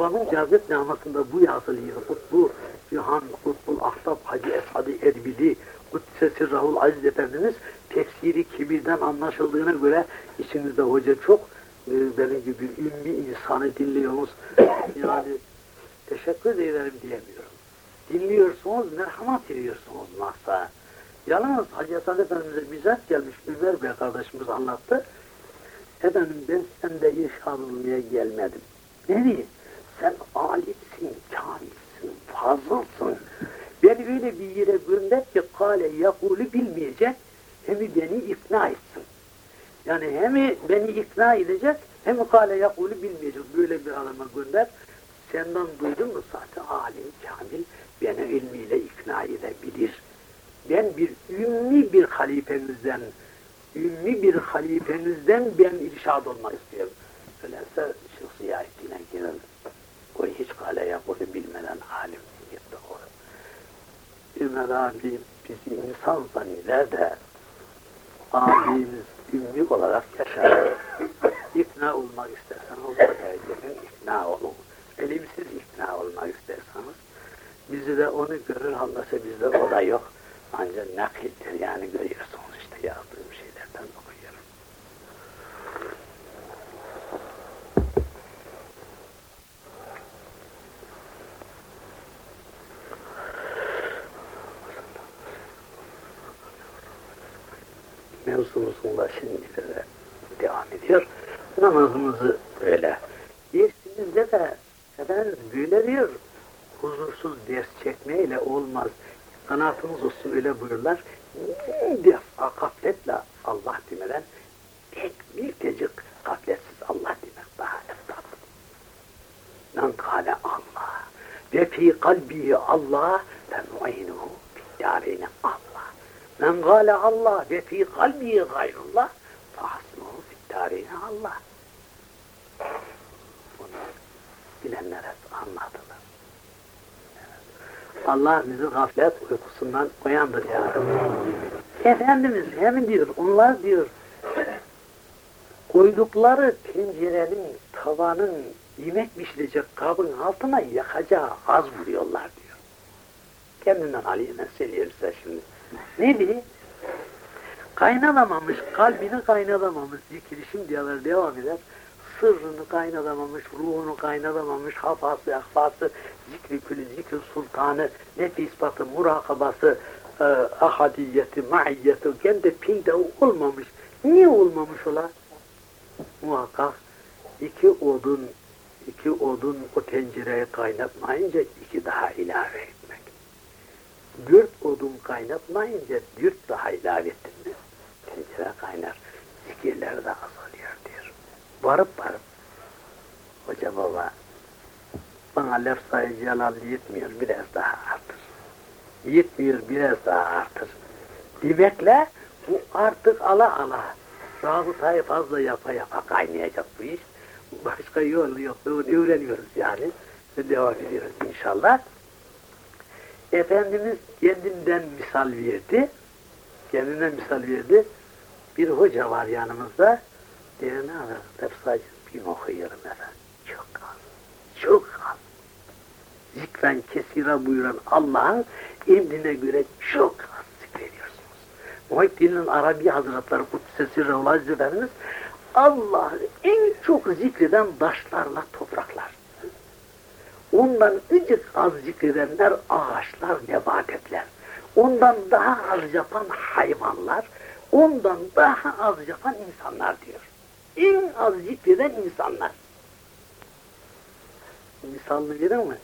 babamın cazip namasında bu yazılıyor. Kutbu Cihan Kutbul Ahtap Hacı Esad-ı Erbili Kuddise Sirrahul Aziz Efendimiz tefsiri kibirden anlaşıldığına göre içinizde hoca çok e, benim gibi ümmi insanı dinliyorsunuz. Yani teşekkür ederim diyemiyorum. Dinliyorsunuz, merhamet ediyorsunuz mahsa. Yalnız Hacı Esad Efendimiz'e bizzat gelmiş Ömer Bey kardeşimiz anlattı. Efendim ben sende irşad olmaya gelmedim. Ne diyeyim? Sen alimsin, kamilsin, fazılsın. Beni öyle bir yere gönder ki kale yakulu bilmeyecek, hem beni ikna etsin. Yani hem beni ikna edecek, hem kale yakulu bilmeyecek. Böyle bir adama gönder. Senden duydum mu zaten alim, kamil, beni ilmiyle ikna edebilir. Ben bir ümmi bir halifemizden, ümmi bir halifemizden ben irşad olmak istiyorum. Öyleyse şu ziyaretine girelim. O hiç kale yakulu bilmeden alim o. Ömer abi bizi insan zanneder de abimiz ümmi olarak yaşar. İkna olmak istersen o dereceden ikna olun. Elimsiz ikna olmak isterseniz bizi de onu görür anlasa bizde o da yok. Ancak nakildir yani görüyorsunuz işte yazdığım şeylerden okuyorum. Mevzumuzun da şimdi de devam ediyor. Namazımızı böyle. Dersimizde de böyle diyor. Huzursuz ders çekmeyle olmaz. Kanaatımız olsun öyle buyurlar. Bir defa gafletle Allah demeden tek bir tecik gafletsiz Allah demek daha eftal. Men Allah ve fî kalbihi Allah fe mu'inuhu fiddâreyne Allah. Men gâle Allah ve fî kalbihi gayrullah fe hasmuhu fiddâreyne Allah. Bunu bilenlere anladılar. Allah bizi gaflet uykusundan uyandır ya Efendimiz hem diyor, onlar diyor, koydukları tencerenin, tavanın, yemek pişirecek kabın altına yakacağı az vuruyorlar diyor. Kendinden aleyhine söylüyor size şimdi. Ne bileyim? Kaynatamamış, kalbini kaynatamamış zikri şimdiyalar devam eder. Sırrını kaynatamamış, ruhunu kaynatamamış, hafası, ahfası, zikri külü, zikri sultanı, nefi ispatı, murakabası, e, ahadiyeti, maiyeti, kendi peyda olmamış. Niye olmamış ola? Muhakkak iki odun, iki odun o tencereye kaynatmayınca iki daha ilave. Dört odun kaynatmayınca dört daha ilave ettin mi? Tencere kaynar. Zikirler de azalıyor diyor. Varıp varıp Hoca baba bana lefzayı celal yetmiyor biraz daha artır. Yetmiyor biraz daha artır. Demekle bu artık ala ala rabıtayı fazla yapa yapa kaynayacak bu iş. Başka yol yok. Öğreniyoruz yani. Ve devam ediyoruz inşallah. Efendimiz kendinden misal verdi. Kendinden misal verdi. Bir hoca var yanımızda. Diyor ne var? Lefzayı bir okuyorum efendim. Çok az. Çok az. Zikren kesira buyuran Allah'ın emrine göre çok az zikrediyorsunuz. Muhittin'in Arabi Hazretleri Kudsesi Revlaz Efendimiz Allah'ı en çok zikreden taşlarla topraklar. Ondan ıcık az zikredenler ağaçlar, nebatetler. Ondan daha az yapan hayvanlar, ondan daha az yapan insanlar diyor. En az zikreden insanlar. Misalını verir mi?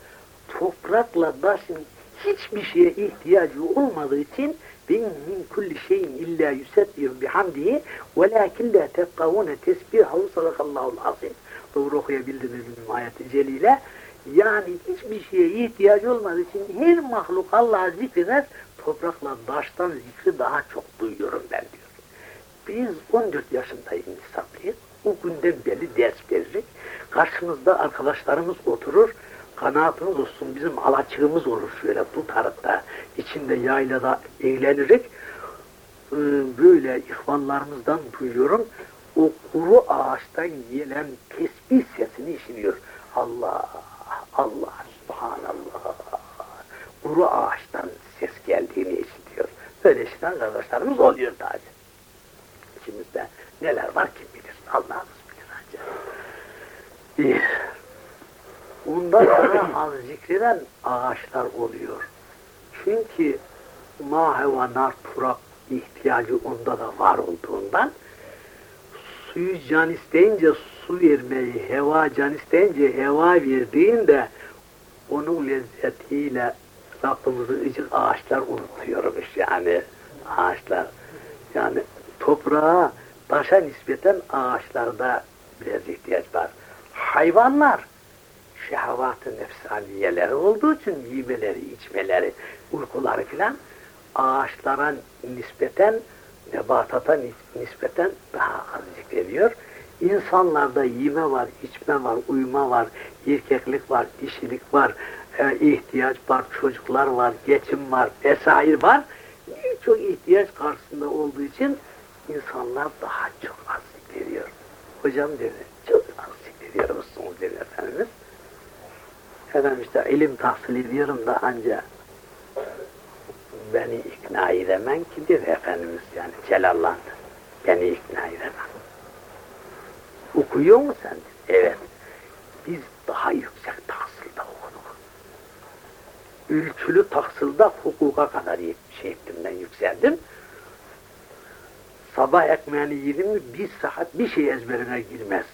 Toprakla taşın hiçbir şeye ihtiyacı olmadığı için bin min kulli şeyin illa yusebbihu bihamdihi velakin la tefkavune tesbihahu sadakallahul azim. Doğru okuyabildiniz mi ayeti celile? Yani hiçbir şeye ihtiyacı olmadığı için her mahluk Allah'a zikreder, toprakla taştan zikri daha çok duyuyorum ben diyor. Biz 14 yaşındayız hesaplıyız. O günden beri ders veririk. Karşımızda arkadaşlarımız oturur. Kanaatımız olsun bizim alaçığımız olur şöyle tutarıp da içinde yaylada eğlenirik. Ee, böyle ihvanlarımızdan duyuyorum. O kuru ağaçtan gelen tesbih sesini işiniyor. Allah Allah subhanallah. Kuru ağaçtan ses geldiğini işitiyor. Böyle işiten kardeşlerimiz oluyor tabi. İçimizde neler var kim bilir. Allah'ımız bilir ancak. Bir. Ondan sonra az zikreden ağaçlar oluyor. Çünkü ma hayvanlar turak ihtiyacı onda da var olduğundan suyu can isteyince su vermeyi, heva can isteyince heva verdiğinde onun lezzetiyle Rabbimizin ıcık ağaçlar unutuyormuş yani ağaçlar. Yani toprağa, taşa nispeten ağaçlarda biraz ihtiyaç var. Hayvanlar şehvat-ı nefsaniyeleri olduğu için yemeleri, içmeleri, uykuları filan ağaçlara nispeten, nebatata nispeten daha az zikrediyor. İnsanlarda yeme var, içme var, uyuma var, erkeklik var, dişilik var, e, ihtiyaç var, çocuklar var, geçim var, vesaire var. Birçok ihtiyaç karşısında olduğu için insanlar daha çok az zikrediyor. Hocam dedi, çok az zikrediyor musunuz dedi Efendimiz. Efendim işte ilim tahsil ediyorum da anca beni ikna edemem ki dedi Efendimiz yani celallandı. Beni ikna edemem. Okuyor mu sen? Evet. Biz daha yüksek tahsilde okuduk. Ülkülü tahsilde hukuka kadar şey ettim ben yükseldim. Sabah ekmeğini yedim mi bir saat bir şey ezberine girmez.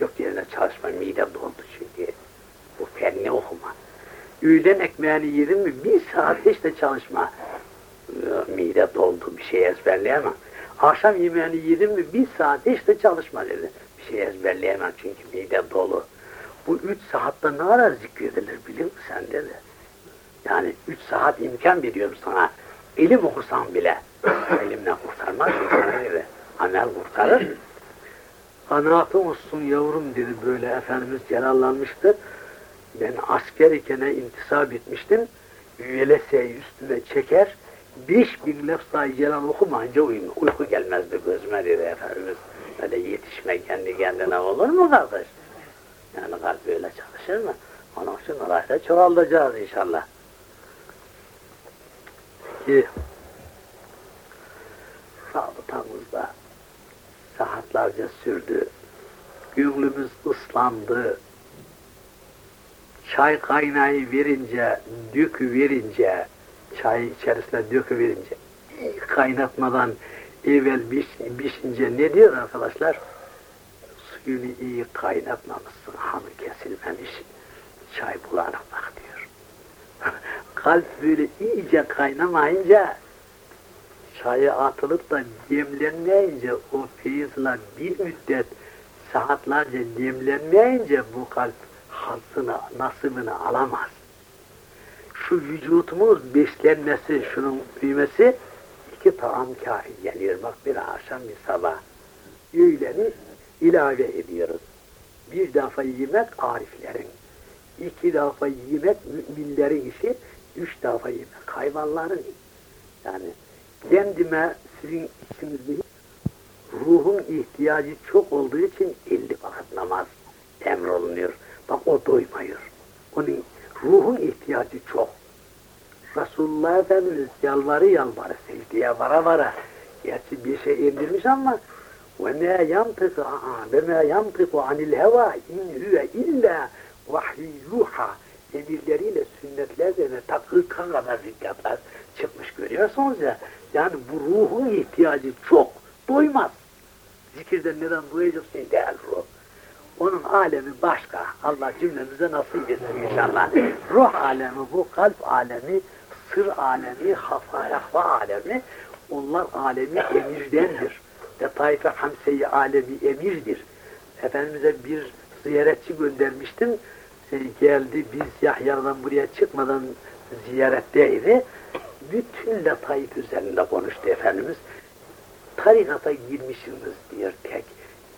Yok yerine çalışma mide doldu çünkü. Bu fenni okuma. Öğlen ekmeğini yedim mi bir saat hiç de çalışma. Mide doldu bir şey ezberleyemem. Akşam yemeğini yedim mi bir saat hiç de çalışma dedi. Şey ezberleyemem çünkü mide dolu. Bu üç saatte ne kadar zikredilir biliyor musun sen dedi. Yani üç saat imkan veriyorum sana. İlim okursan bile. Elimle kurtarmaz insanı dedi. Amel kurtarır. Kanaatın olsun yavrum dedi böyle Efendimiz celallanmıştı. Ben asker ikene intisap etmiştim. Üyeleseyi üstüne çeker. Beş bin lefzayı celal okumayınca uyku gelmezdi gözüme dedi Efendimiz. Öyle yetişme kendi kendine olur mu kardeş? Yani kalp böyle çalışır mı? Onun için orayla çoğalacağız inşallah. Ki rabıtamızda saatlerce sürdü. Gönlümüz ıslandı. Çay kaynayı verince, dökü verince, çay içerisine dökü verince, kaynatmadan evvel biş, bişince ne diyor arkadaşlar? Suyunu iyi kaynatmamışsın, hanı kesilmemiş, çay bulanık bak diyor. Kalp böyle iyice kaynamayınca, çayı atılıp da demlenmeyince, o feyizle bir müddet saatlerce demlenmeyince bu kalp hazzını, nasibini alamaz. Şu vücutumuz beslenmesi, şunun büyümesi iki taam kafi geliyor. Bak bir akşam bir sabah. Öğleni ilave ediyoruz. Bir defa yemek ariflerin, iki defa yemek müminlerin işi, üç defa yemek hayvanların. Yani kendime sizin içinizde ruhun ihtiyacı çok olduğu için elli vakit namaz emrolunuyor. Bak o doymuyor. Onun ruhun ihtiyacı çok. Resulullah Efendimiz yalvarı yalvarı secdeye vara vara. Gerçi bir şey indirmiş ama وَمَا يَنْطِقُ وَمَا يَنْطِقُ عَنِ الْهَوَى اِنْ هُوَ اِلَّا وَحْيُ يُوحَى emirleriyle sünnetlerle takıka kadar zikratlar çıkmış görüyorsunuz ya. Yani bu ruhun ihtiyacı çok. Doymaz. Zikirden neden doyacaksın değil ruh. Onun alemi başka. Allah cümlemize nasip etsin inşallah. Ruh alemi bu, kalp alemi, sır alemi, hafa, yahva alemi, onlar alemi emirdendir. Detayfe hamseyi alemi emirdir. Efendimiz'e bir ziyaretçi göndermiştim. E, geldi, biz Yahya'dan buraya çıkmadan ziyaretteydi. Bütün letaif üzerinde konuştu Efendimiz. Tarikata girmişsiniz diyor tek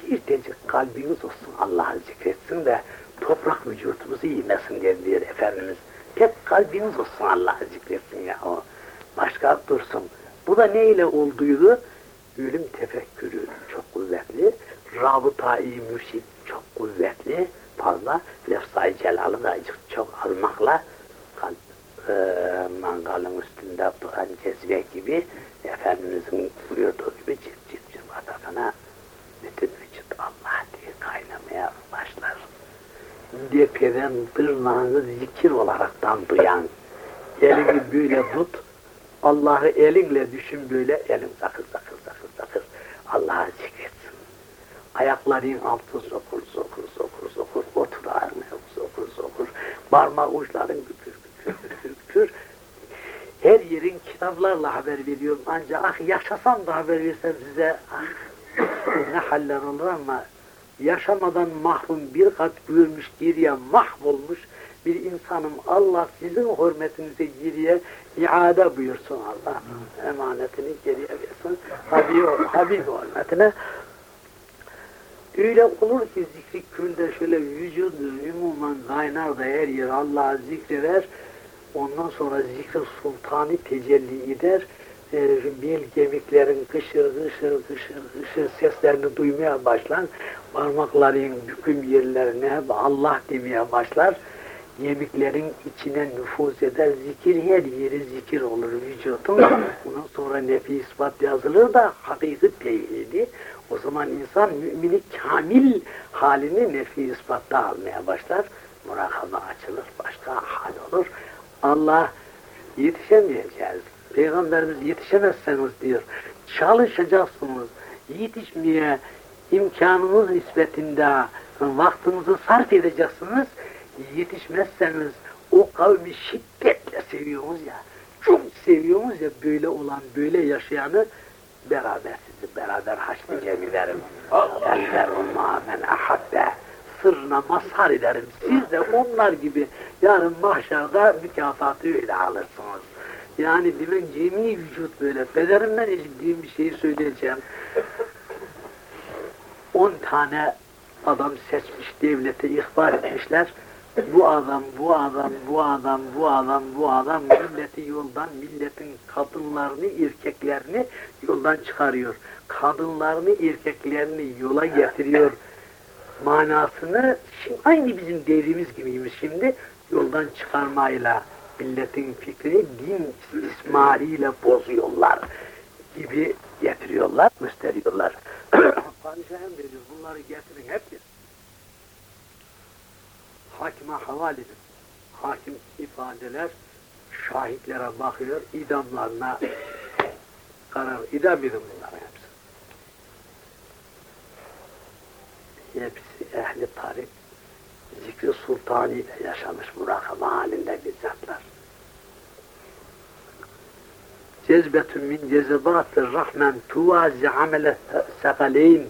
bir tecik kalbiniz olsun Allah'ı zikretsin de toprak vücudumuzu yemesin diye diyor Efendimiz. Tek kalbiniz olsun Allah'ı zikretsin ya o. Başka dursun. Bu da ne ile olduydu? Ölüm tefekkürü çok kuvvetli. Rabıta-i mürşid çok kuvvetli. fazla. Lefzayı Celal'ı da çok almakla kalp e, mangalın üstünde duran cezve gibi Efendimizin buyurduğu gibi cip cip cip atakana bütün vücut Allah diye kaynamaya başlar. Depeden tırnağını zikir olaraktan duyan, elini böyle tut, Allah'ı elinle düşün böyle, elin zakır zakır zakır zakır, Allah'ı zikretsin. Ayakların altı zokur zokur zokur zokur, otur ağrına zokur zokur, parmak uçların güpür güpür güpür güpür. Her yerin kitaplarla haber veriyorum ancak ah yaşasam da haber versem size ah ne haller olur ama yaşamadan mahrum bir kat görmüş geriye mahvolmuş bir insanım Allah sizin hürmetinize geriye iade buyursun Allah. Emanetini geriye versin. Habib, Habib hürmetine. Öyle olur ki zikri külde şöyle vücudu umuman kaynar da her yer Allah'a zikreder. Ondan sonra zikri sultani tecelli eder. E, bel gemiklerin kışır kışır kışır kışır seslerini duymaya başlar. Parmakların büküm yerlerine hep Allah demeye başlar. Yemiklerin içine nüfuz eder. Zikir her yeri zikir olur vücudun. Ondan sonra nefi ispat yazılır da hakiki tevhidi. O zaman insan mümini kamil halini nefi ispatta almaya başlar. Murakaba açılır, başka hal olur. Allah yetişemeyeceğiz. Peygamberimiz yetişemezseniz diyor. Çalışacaksınız. Yetişmeye imkanınız nispetinde vaktinizi sarf edeceksiniz. Yetişmezseniz o kavmi şiddetle seviyorsunuz ya. Çok seviyorsunuz ya böyle olan, böyle yaşayanı beraber sizi beraber haşlı cemilerim. Eller umma men ahabbe sırrına mazhar ederim. Siz de onlar gibi yarın mahşerde mükafatı öyle alırsınız. Yani demek cemi vücut böyle. Pederimden işittiğim bir şeyi söyleyeceğim. On tane adam seçmiş devlete ihbar etmişler. Bu adam, bu adam, bu adam, bu adam, bu adam milleti yoldan, milletin kadınlarını, erkeklerini yoldan çıkarıyor. Kadınlarını, erkeklerini yola getiriyor manasını şimdi aynı bizim devrimiz gibiymiş şimdi yoldan çıkarmayla milletin fikrini din istismarıyla bozuyorlar gibi getiriyorlar, gösteriyorlar. Padişahım dedi, bunları getirin hepsi. Hakime havale edin. Hakim ifadeler şahitlere bakıyor, idamlarına karar, idam edin bunları hepsi. Hepsi ehli tarih zikri sultani ile yaşamış murakaba halinde bizzatlar. Cezbetün min cezebatı rahmen tuvazi amele sekaleyn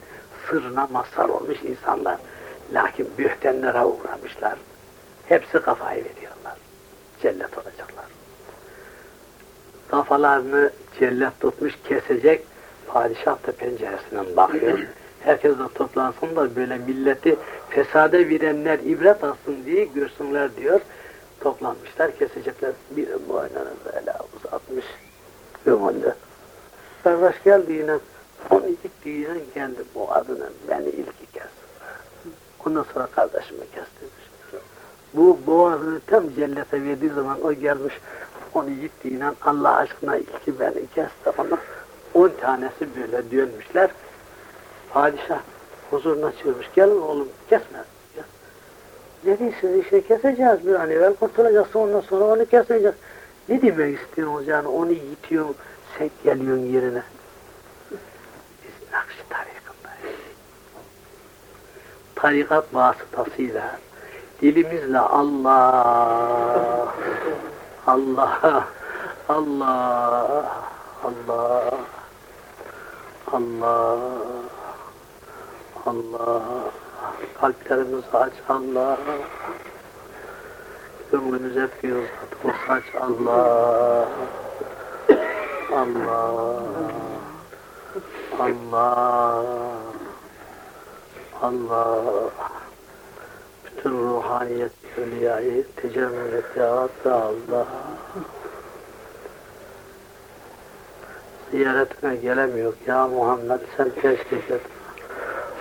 sırrına mazhar olmuş insanlar. Lakin bühtenlere uğramışlar. Hepsi kafayı veriyorlar. Cellet olacaklar. Kafalarını cellet tutmuş kesecek. Padişah da penceresinden bakıyor. Herkes de toplansın da böyle milleti fesade verenler ibret alsın diye görsünler diyor. Toplanmışlar, kesecekler. Biri boynunu böyle uzatmış. Gömüldü. Sarhoş geldi yine. Onu ilk yine kendi bu adını beni ilki kes. Ondan sonra kardeşime kesti. Bu boğazını tam cellete verdiği zaman o gelmiş onu gittiğiyle Allah aşkına ilki beni kesti onu. On tanesi böyle dönmüşler. Padişah huzuruna çığırmış. Gelin oğlum kesme. Ne diyorsunuz işte keseceğiz bir an evvel kurtulacaksın ondan sonra onu keseceğiz. Ne demek istiyorsunuz yani onu yitiyorsun sen geliyorsun yerine. Biz Nakşi tarikındayız. Tarikat vasıtasıyla dilimizle Allah Allah Allah Allah Allah Allah. Kalplerimizi aç Allah. Gönlümüze fiyuzat saç Allah. Allah. Allah. Allah. Bütün ruhaniyet evliyayı tecemmül et ya Allah. Ziyaretine gelemiyor. Ya Muhammed sen teşrif et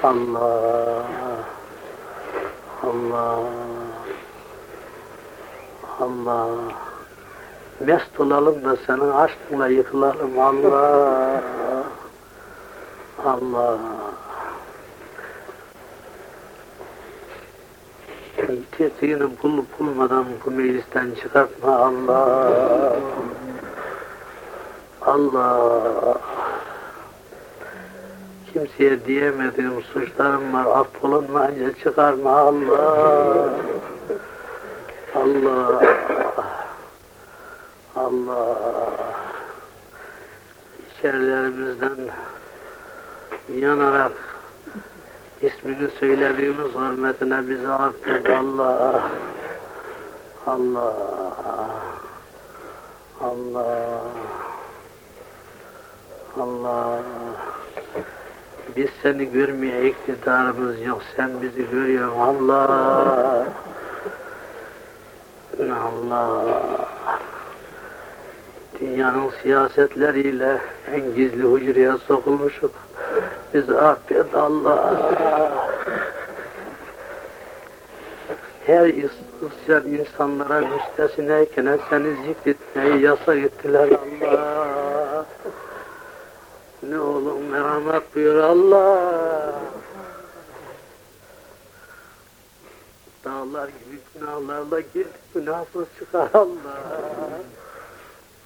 Allah Allah. Allah. Mest olalım da senin aşkınla yıkılalım Allah. Allah. Tetiğini bulup bulmadan bu meclisten çıkartma Allah. Allah. Kimseye diyemediğim suçlarım var. Affolunmayınca çıkarma Allah. Allah. Allah. İçerilerimizden yanarak ismini söylediğimiz hürmetine bizi affet Allah. Allah. Allah. Allah. Biz seni görmeye iktidarımız yok. Sen bizi görüyorsun Allah. Allah. Dünyanın siyasetleriyle en gizli hücreye sokulmuşuk. Bizi affet Allah. Her isyan insanlara müstesineyken seni zikretmeyi yasak ettiler Allah. Ne oğlum merhamet buyur Allah. Dağlar gibi günahlarla gir, günahsız çıkar Allah.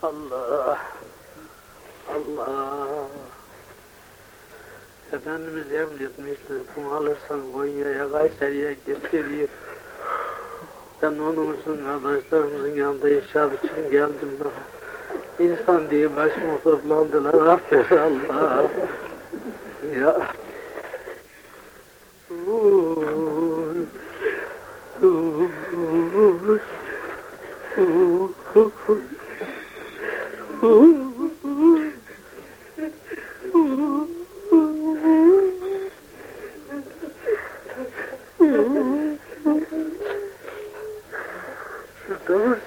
Allah. Allah. Efendimiz emretmiştir, bunu alırsan Konya'ya, Kayseri'ye getirir. Ben onun için kardeşlerimizin yanında yaşam için geldim. Ben. İnsan diye başıma toplandılar, affet Allah. Ya. Uy.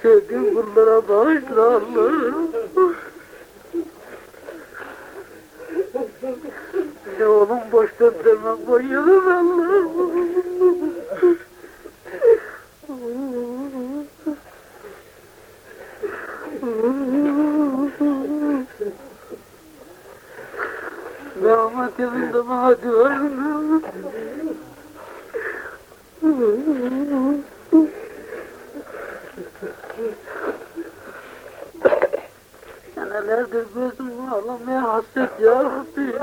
Sevdiğim kullara bağışla Allah'ım. Ya oğlum boştan demem koyalım Allah'ım. Rahmet evinde bana diyorum. Senelerdir gözüm ağlamaya hasret ya Rabbi.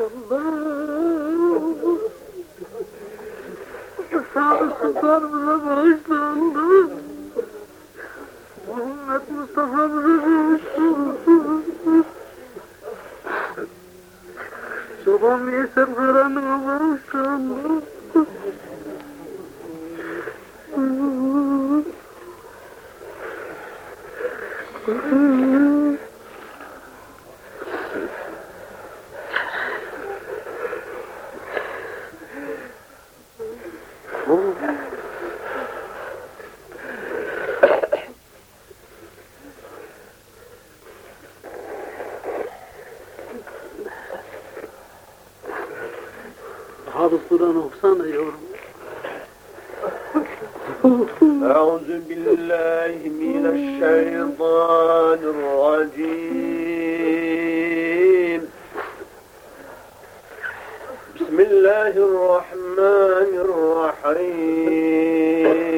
Allah. Sağ sultanımıza bağışla Allah. Muhammed Mustafa'mıza bağışla. Çoban Veysel Karan'ıma bağışla Allah. الله الرحمن الرحيم.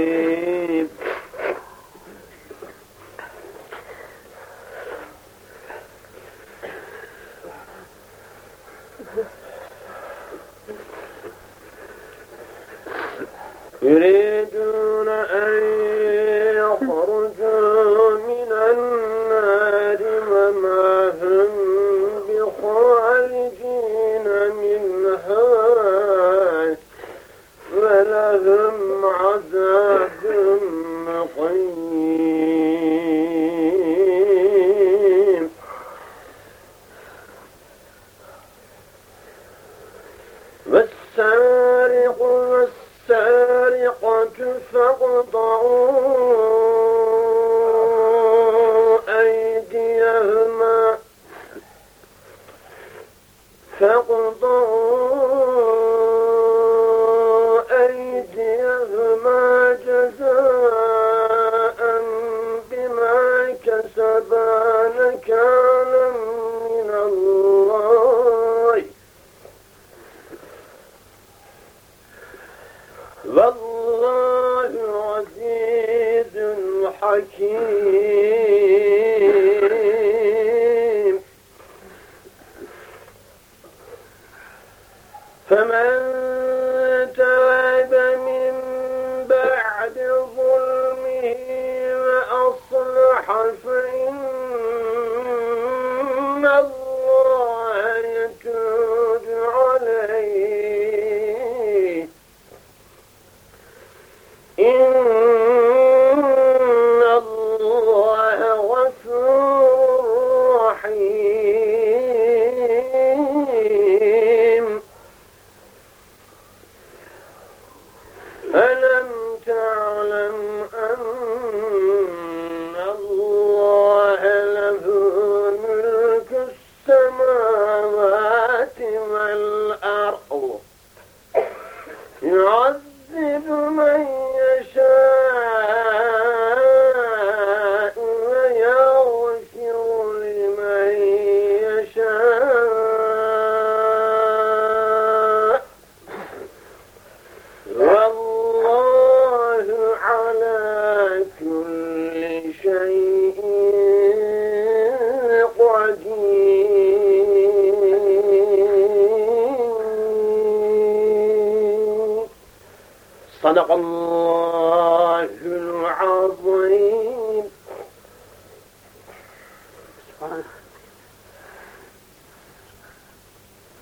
صدق الله العظيم.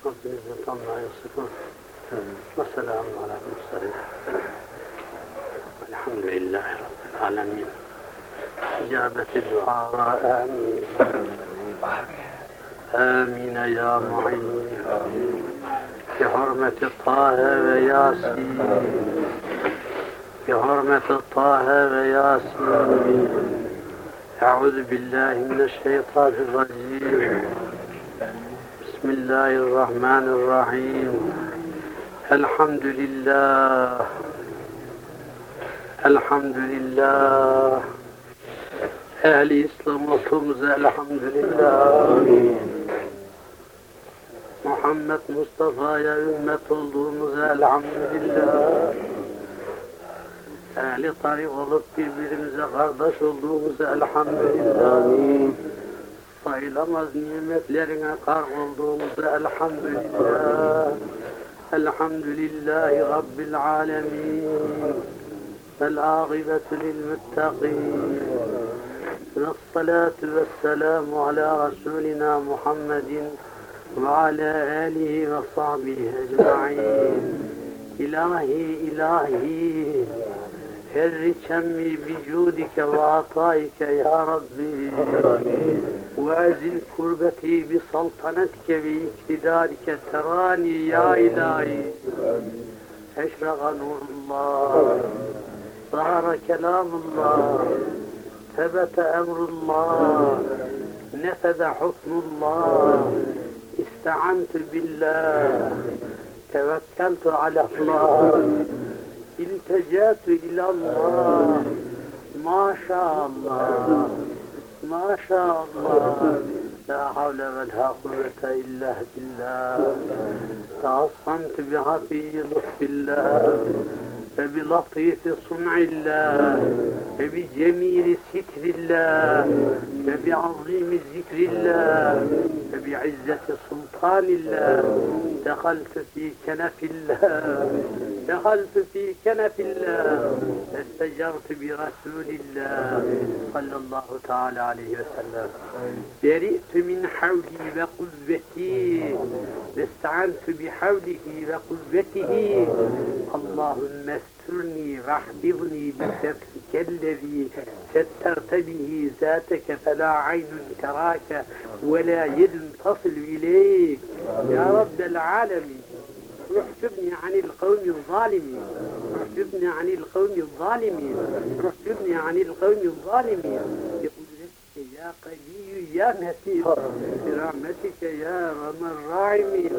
رب العزة عما يصفون. وسلام على المرسلين. الحمد لله رب العالمين. إجابة الدعاء آمين. آمين يا معين. بحرمة طه وياسين Yasin. Bi hürmeti Tahe ve Yasin. Euzu billahi mineşşeytanirracim. بسم الله الرحمن الرحيم الحمد لله الحمد لله Ehli İslam oltuğumuza elhamdülillah. Muhammed Mustafa'ya ümmet olduğumuza elhamdülillah. Ehli tarik olup birbirimize kardeş olduğumuza elhamdülillah. sayılamaz nimetlerine kar olduğumuza elhamdülillah. Elhamdülillahi Rabbil alemin. Vel âgıbetu lil muttaqin. Vessalatu vesselamu ala Resulina Muhammedin ve ala alihi ve sahbihi ecma'in. İlahi ilahi herriçemmi bicudike ve ataike ya Rabbi. وازل كربتي بسلطنتك باقتدارك تراني يا إلهي أشرق نور الله ظهر كلام الله ثبت أمر الله نفذ حكم الله استعنت بالله توكلت على الله التجأت إلى الله. ما شاء الله. ما شاء الله. لا حول ولا قوة إلا بالله. تعصمت بعفي لطف الله. فبلطيف صنع الله فبجميل ستر الله فبعظيم ذكر الله فبعزة سلطان الله. دخلت في كنف الله دخلت في كنف الله استجرت برسول الله صلى الله تعالى عليه وسلم. برئت من حولي وقوتي واستعنت بحوله وقوته اللهم استرني واحفظني بسترك الذي سترت به ذاتك فلا عين تراك ولا يد تصل إليك. يا رب العالمين احجبني عن القوم الظالمين. احجبني عن القوم الظالمين. احجبني عن القوم الظالمين. يا قوي يا متين برحمتك يا ارحم الراحمين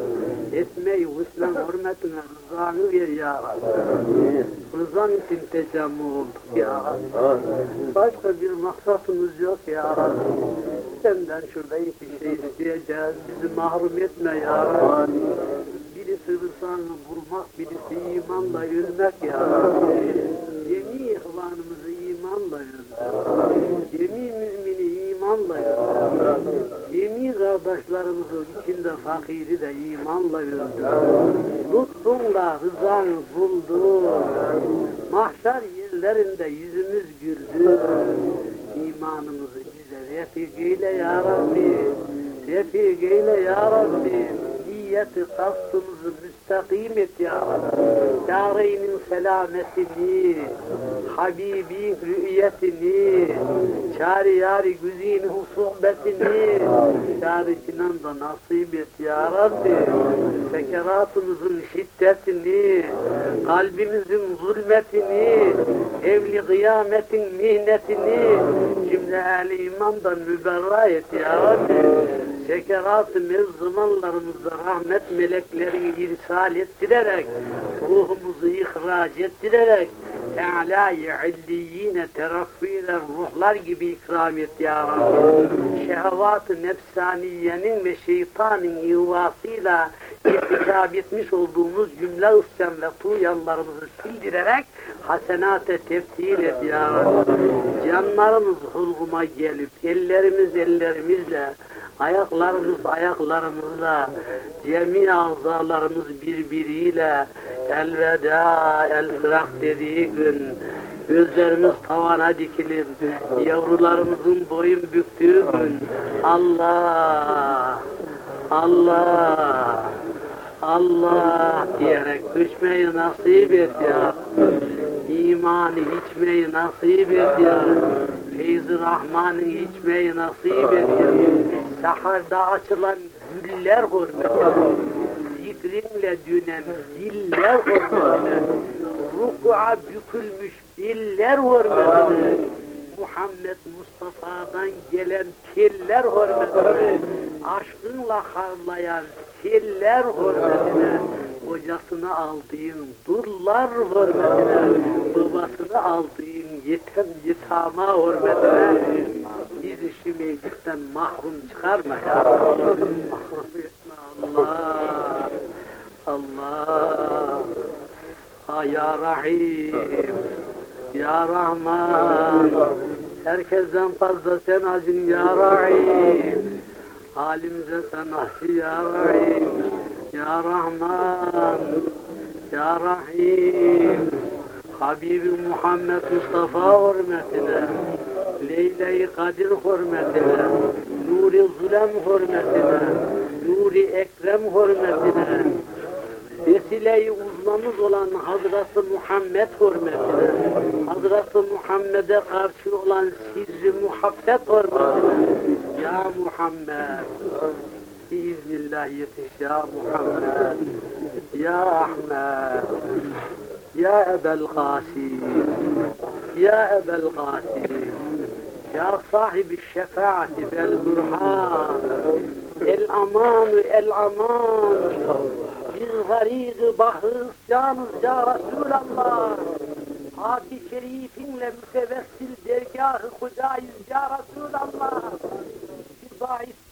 اسمي واسلم حرمتنا رضانı ver ya Rabbi. Rızan için tecemmü olduk ya Rabbi. Başka bir maksatımız yok ya Rabbi. Senden şurada iki şey isteyeceğiz. Bizi mahrum etme ya Rabbi. Birisi rızanı bulmak, birisi imanla ölmek ya Rabbi. İçinde fakiri de imanla öldü. Tuttun da rızanı buldu. Mahşer yerlerinde yüzümüz güldü. İmanımızı bize refik eyle ya Rabbi. Refik eyle ya Rabbi. Niyeti kastımızı müstakim et ya Rabbi. Dâreynin selametini, Habibi rü'yetini, çari yari güzin husubetini, çari cinan da nasip et ya Rabbi. Sekeratımızın şiddetini, kalbimizin zulmetini, evli kıyametin mihnetini, cümle ehli imandan müberra et ya Rabbi. Sekerat-ı rahmet meleklerini irsal ettirerek, ruhumuzu ihraç ettirerek, Teala-i illiyine teraffiler ruhlar gibi ikram et ya Rabbi. Şehvat-ı nefsaniyenin ve şeytanın yuvasıyla etmiş olduğumuz cümle ısyan ve tuğyanlarımızı sildirerek hasenate teftil et ya. Canlarımız hulguma gelip ellerimiz ellerimizle ayaklarımız ayaklarımızla, cemi azalarımız birbiriyle elveda, el fırak dediği gün, gözlerimiz tavana dikilip, yavrularımızın boyun büktüğü gün, Allah, Allah, Allah diyerek düşmeyi nasip et ya. İmanı içmeyi nasip et ya. Feyz-i Rahman'ı içmeyi nasip et ya. Saharda açılan güller hürmetine, zikrinle dünen diller hürmetine, ruku'a bükülmüş diller hürmetine, Muhammed Mustafa'dan gelen teller hürmetine, aşkınla harlayan teller hürmetine, kocasını aldığın dullar hürmetine, babasını aldığın yetem yetama hürmetine, bizi şu meclisten mahrum çıkarma ya. Allah. Allah. Ya Rahim. Ya Rahman. Herkesten fazla sen acın ya Rahim. Halimize sen ahsi ya Rahim. Ya Rahman. Ya Rahim. Habibi Muhammed Mustafa hürmetine. Leyle-i Kadir hürmetine. Nuri Zulem hürmetine. Nuri Ekrem hürmetine. Vesile-i uzmanız olan Hazreti Muhammed hürmetine, Hazreti Muhammed'e karşı olan sirri muhabbet hürmetine, Ya Muhammed, biiznillah yetiş Ya Muhammed, Ya Ahmet, Ya Ebel Kasim, Ya Ebel Kasim, Ya sahibi şefaati vel burhan, el bir garig bahıs canız ya Resulallah. Hadi şerifinle mütevessil dergahı kucayız ya Resulallah. Bir bahis